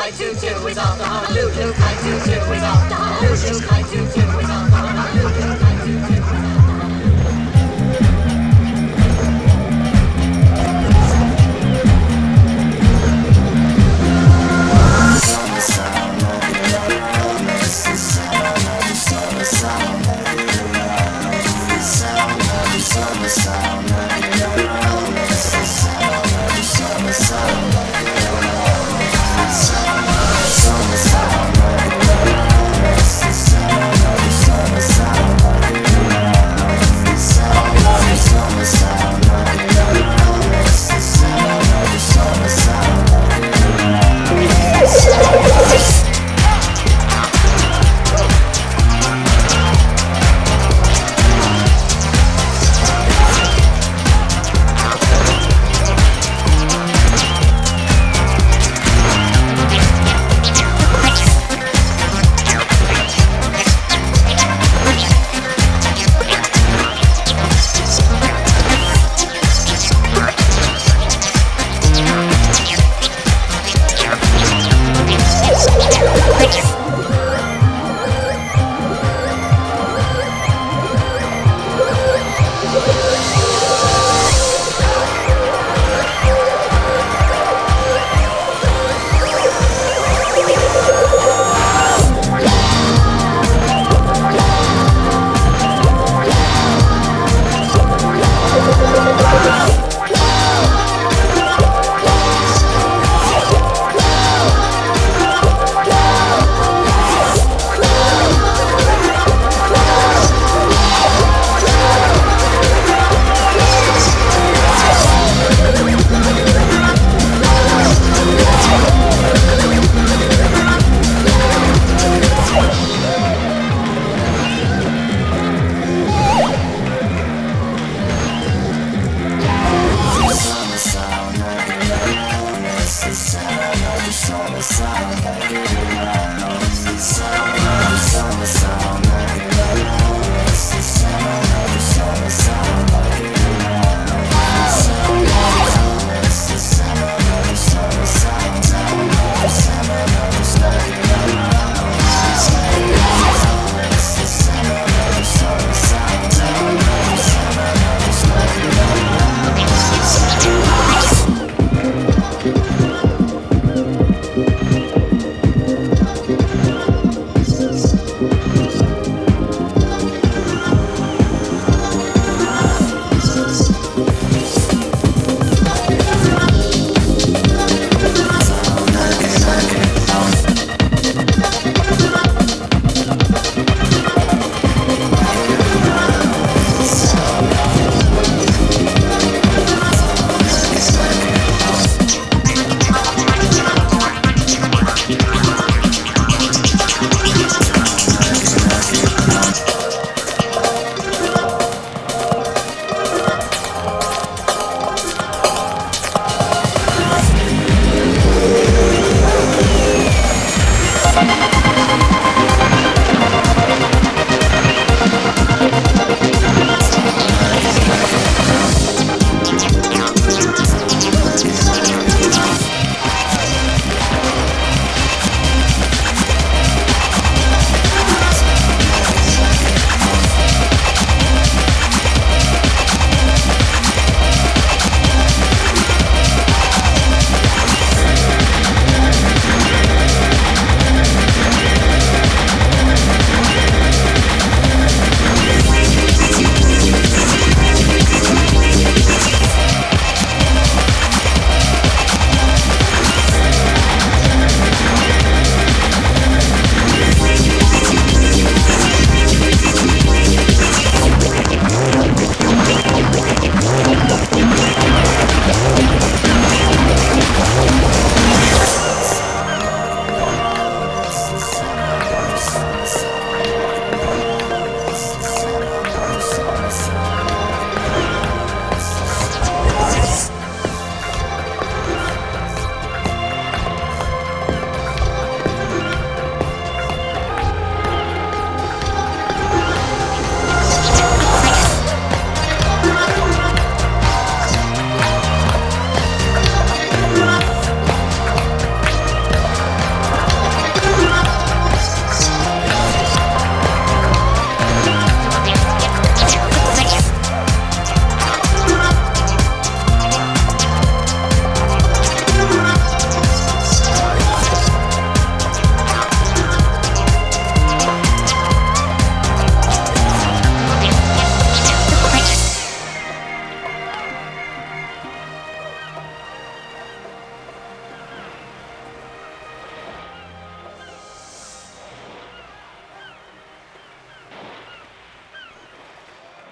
开就去，回到大路，开就去，回到大路，开。